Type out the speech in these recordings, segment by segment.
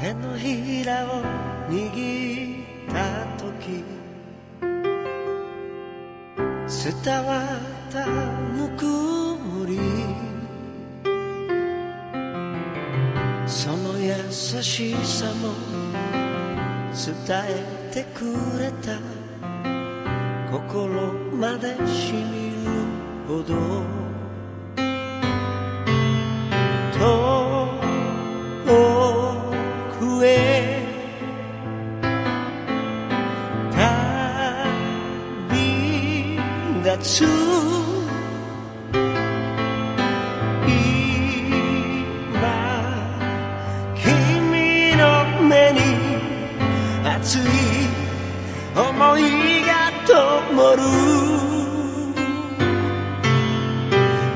手のひらを握った時伝わったぬくもりその優しさも伝えてくれた。心までしみるほど立つ今君の目に熱い思いが灯る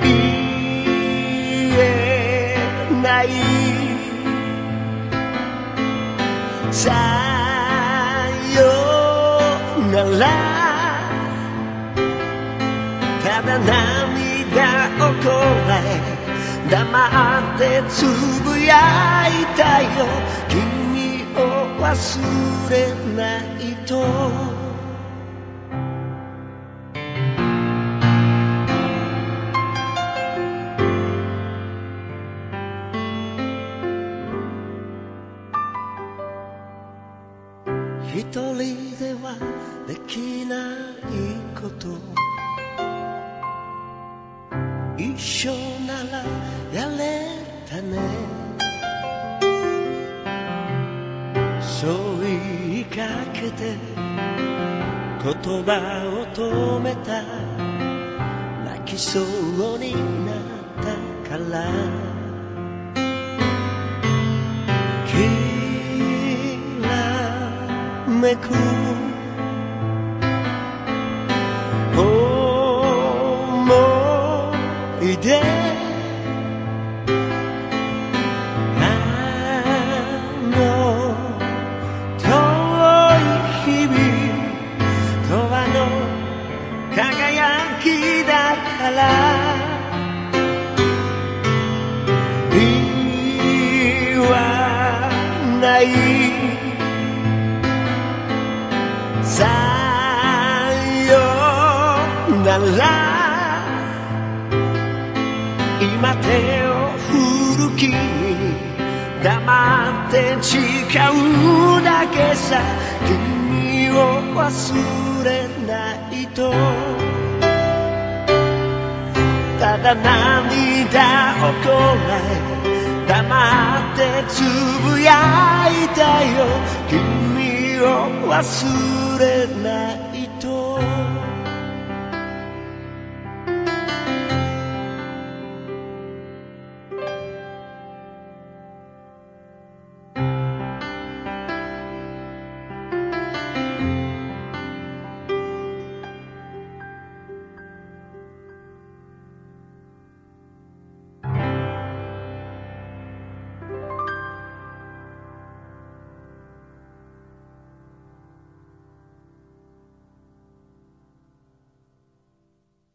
言えないさよならただ涙をこらえ黙ってつぶやいたよ。君を忘れないと。一人ではできないこと。緒ならやれたね。そう言いかけて言葉を止めた。泣きそうになったから。きらめくい出あの遠い日々とあの輝きだから。言わない。さよなら。今手を振る君黙って誓うだけさ君を忘れないと。ただ涙をこらえ黙ってつぶやいたよ。君を忘れない。